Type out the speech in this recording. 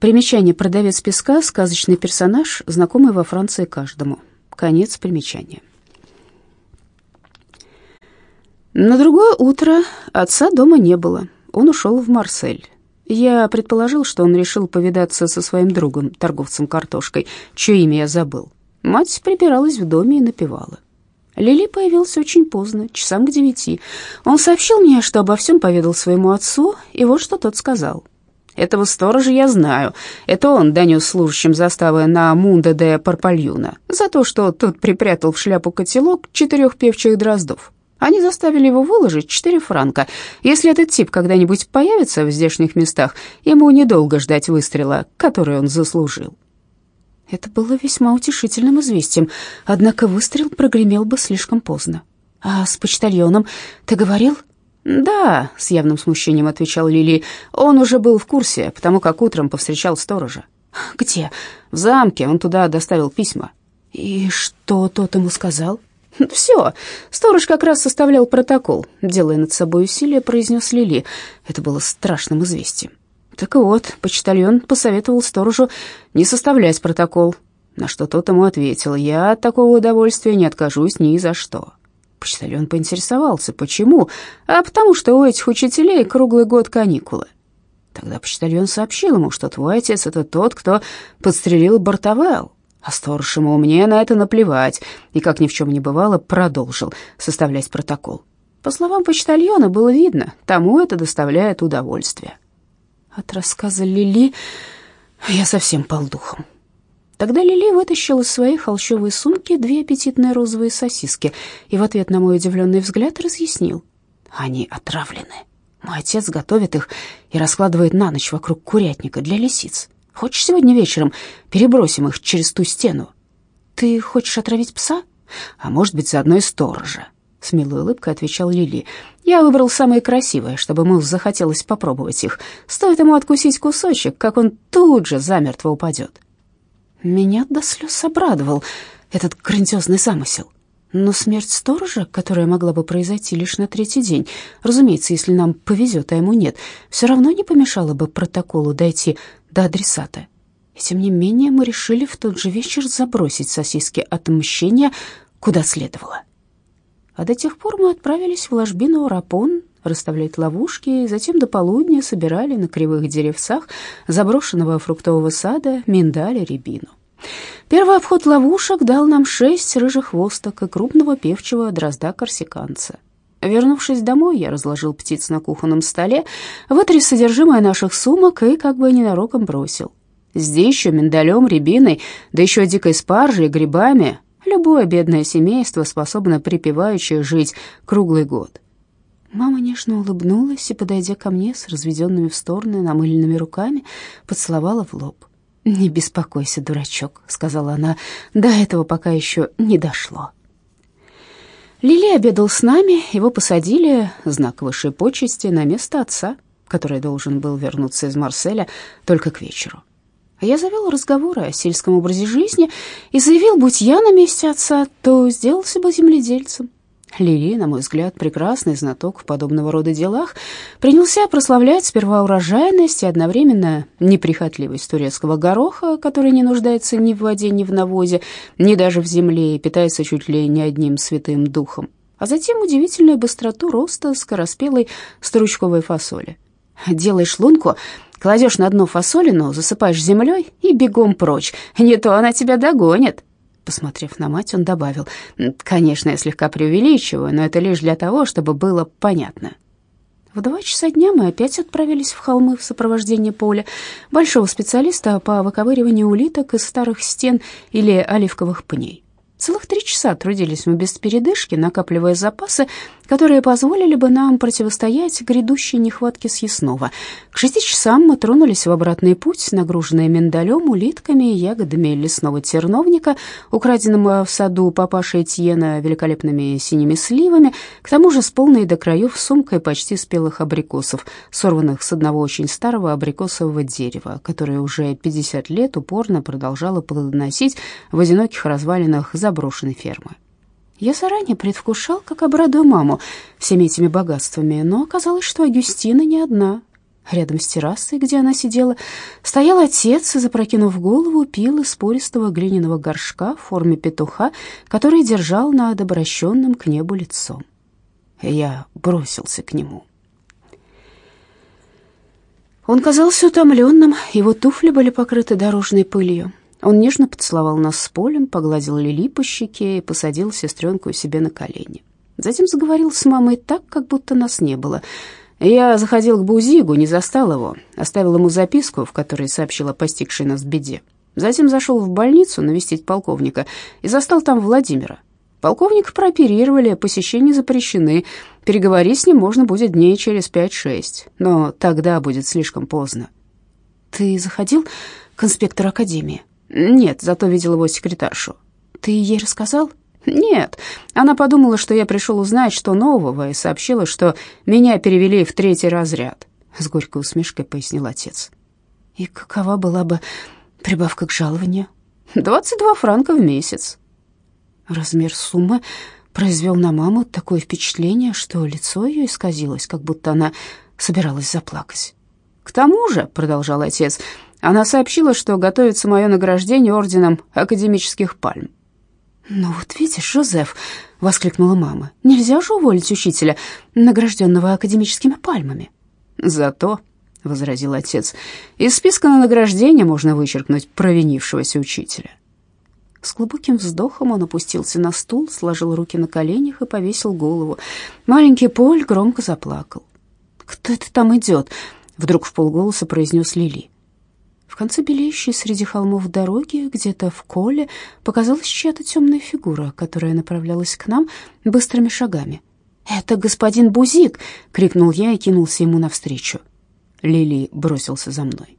Примечание «Продавец песка» — сказочный персонаж, знакомый во Франции каждому. Конец примечания. На другое утро отца дома не было. Он ушел в Марсель. Я предположил, что он решил повидаться со своим другом, торговцем картошкой, чье имя я забыл. Мать прибиралась в доме и напевала. Лили появился очень поздно, часам к девяти. Он сообщил мне, что обо всем поведал своему отцу, и вот что тот сказал. «Этого сторожа я знаю. Это он донес служащим заставы на Мунда де Парпальюна за то, что тот припрятал в шляпу котелок четырех певчих дроздов. Они заставили его выложить четыре франка. Если этот тип когда-нибудь появится в здешних местах, ему недолго ждать выстрела, который он заслужил». Это было весьма утешительным известием, однако выстрел прогремел бы слишком поздно. «А с почтальоном ты говорил?» «Да», — с явным смущением отвечал Лили. «Он уже был в курсе, потому как утром повстречал сторожа». «Где?» «В замке. Он туда доставил письма». «И что тот ему сказал?» «Все. Сторож как раз составлял протокол», — делая над собой усилие, произнес Лили. Это было страшным известием. Так вот, почтальон посоветовал сторожу не составлять протокол, на что тот ему ответил, «Я от такого удовольствия не откажусь ни за что». Почтальон поинтересовался, почему, а потому что у этих учителей круглый год каникулы. Тогда почтальон сообщил ему, что твой отец — это тот, кто подстрелил Бартовел, а сторож ему мне на это наплевать, и, как ни в чем не бывало, продолжил составлять протокол. По словам почтальона, было видно, тому это доставляет удовольствие. От рассказа Лили я совсем пал духом. Тогда Лили вытащила из своей холщовой сумки две аппетитные розовые сосиски и в ответ на мой удивленный взгляд разъяснил. Они отравлены. Мой отец готовит их и раскладывает на ночь вокруг курятника для лисиц. Хочешь, сегодня вечером перебросим их через ту стену? Ты хочешь отравить пса? А может быть, заодно и сторожа? С милой улыбкой отвечал Лили. Я выбрал самые красивые, чтобы ему захотелось попробовать их. Стоит ему откусить кусочек, как он тут же замертво упадет. Меня до слез обрадовал этот грандиозный замысел. Но смерть сторожа, которая могла бы произойти лишь на третий день, разумеется, если нам повезет, а ему нет, все равно не помешало бы протоколу дойти до адресата. И тем не менее мы решили в тот же вечер забросить сосиски отмщения куда следовало. А до тех пор мы отправились в ложбину Рапон расставлять ловушки, и затем до полудня собирали на кривых деревцах заброшенного фруктового сада миндаль и рябину. Первый обход ловушек дал нам шесть рыжих хвосток и крупного певчего дрозда-корсиканца. Вернувшись домой, я разложил птиц на кухонном столе, вытряс содержимое наших сумок и как бы ненароком бросил. Здесь еще миндалем, рябиной, да еще дикой спаржей грибами Любое бедное семейство способно припеваючи жить круглый год. Мама нежно улыбнулась и, подойдя ко мне с разведенными в стороны намыленными руками, поцеловала в лоб. «Не беспокойся, дурачок», — сказала она, — «до этого пока еще не дошло». Лили обедал с нами, его посадили, знак высшей почести, на место отца, который должен был вернуться из Марселя только к вечеру. Я завел разговоры о сельском образе жизни и заявил, будь я на месте отца, то сделался бы земледельцем. Лили, на мой взгляд, прекрасный знаток в подобного рода делах, принялся прославлять сперва урожайность и одновременно неприхотливость турецкого гороха, который не нуждается ни в воде, ни в навозе, ни даже в земле и питается чуть ли не одним святым духом, а затем удивительную быстроту роста скороспелой стручковой фасоли. Делаешь лунку, Кладешь на дно фасолину, засыпаешь землей и бегом прочь. Не то она тебя догонит. Посмотрев на мать, он добавил, «Конечно, я слегка преувеличиваю, но это лишь для того, чтобы было понятно». В два часа дня мы опять отправились в холмы в сопровождении Поля, большого специалиста по выковыриванию улиток из старых стен или оливковых пней. Целых три часа трудились мы без передышки, накапливая запасы, которые позволили бы нам противостоять грядущей нехватке съестного. К шести часам мы тронулись в обратный путь, нагруженные миндалем, улитками и ягодами лесного терновника, украденным в саду папашей Этьена великолепными синими сливами, к тому же с полной до краев сумкой почти спелых абрикосов, сорванных с одного очень старого абрикосового дерева, которое уже 50 лет упорно продолжало плодоносить в одиноких развалинах заброшенной фермы. Я заранее предвкушал, как обрадую маму всеми этими богатствами, но оказалось, что Агюстина не одна. Рядом с террасой, где она сидела, стоял отец запрокинув голову, пил из пористого глиняного горшка в форме петуха, который держал над обращенным к небу лицом. Я бросился к нему. Он казался утомленным, его туфли были покрыты дорожной пылью. Он нежно поцеловал нас с полем, погладил Лили по щеке и посадил сестренку себе на колени. Затем заговорил с мамой так, как будто нас не было. Я заходил к Бузигу, не застал его, оставил ему записку, в которой сообщил о постигшей нас беде. Затем зашел в больницу навестить полковника и застал там Владимира. Полковника прооперировали, посещения запрещены. Переговорить с ним можно будет дней через пять-шесть, но тогда будет слишком поздно. Ты заходил к инспектору академии? Нет, зато видел его секретаршу. Ты ей рассказал? Нет. Она подумала, что я пришел узнать, что нового, и сообщила, что меня перевели в третий разряд. С горькой усмешкой пояснил отец. И какова была бы прибавка к жалованию? Двадцать два франка в месяц. Размер суммы произвел на маму такое впечатление, что лицо ее исказилось, как будто она собиралась заплакать. «К тому же», — продолжал отец, — «она сообщила, что готовится мое награждение орденом академических пальм». «Ну вот видишь, Жозеф», — воскликнула мама, — «нельзя же уволить учителя, награжденного академическими пальмами». «Зато», — возразил отец, — «из списка на награждение можно вычеркнуть провинившегося учителя». С глубоким вздохом он опустился на стул, сложил руки на коленях и повесил голову. Маленький Поль громко заплакал. «Кто это там идет?» — вдруг в полголоса произнес Лили. В конце белеющей среди холмов дороги, где-то в коле, показалась чья-то темная фигура, которая направлялась к нам быстрыми шагами. «Это господин Бузик!» — крикнул я и кинулся ему навстречу. Лили бросился за мной.